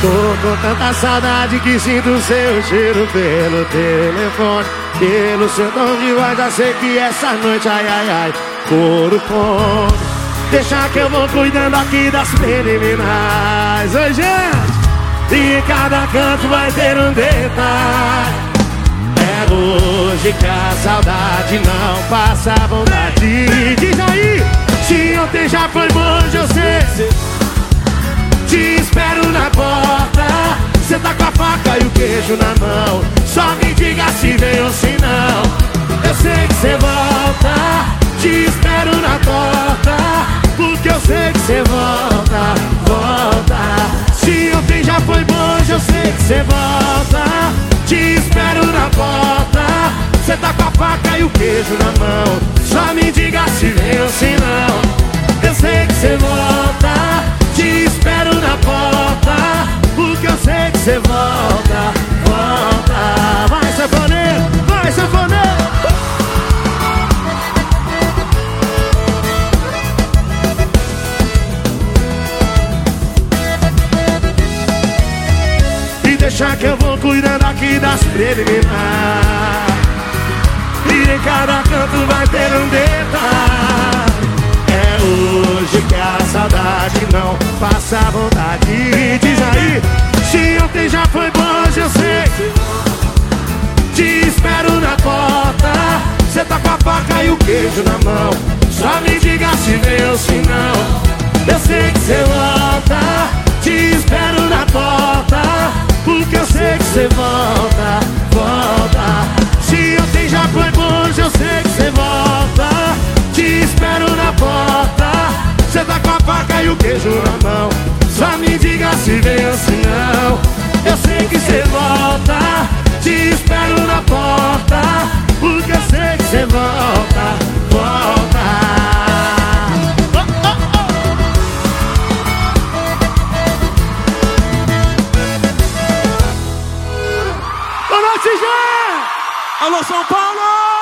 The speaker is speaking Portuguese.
Tô com tanta saudade que sinto seu cheiro pelo telefone. Pelo seu tom de voz já sei que essa noite, ai, ai, ai Couro come Deixa que eu vou cuidando aqui das preliminares. Oi, gente! E cada canto vai ter um detalhe. É hoje que a saudade não passa a vontade de aí! Se ontem já foi bom, sei. Te espero na porta. Cê tá com a faca e o queijo na mão. Só me diga se vem ou se não. Eu sei que cê volta. Te espero na porta. Porque eu sei que cê volta, volta. Se ontem já foi bom, eu sei que cê volta. Te espero na porta. Cê tá com a faca e o queijo na mão deixa que eu vou cuidando aqui das preliminares. E em cada canto vai ter um detalhe É hoje que a saudade não passa vontade. Diz aí, se ontem já foi bom, hoje eu sei. Te espero na porta. Cê tá com a faca e o queijo na mão. Só me diga se vem ou se não Cê tá com a faca e o queijo na mão Só me diga se vem ou se não Eu sei que cê volta Te espero na porta Porque eu sei que cê volta, volta. Boa noite, gente! Alô, São Paulo!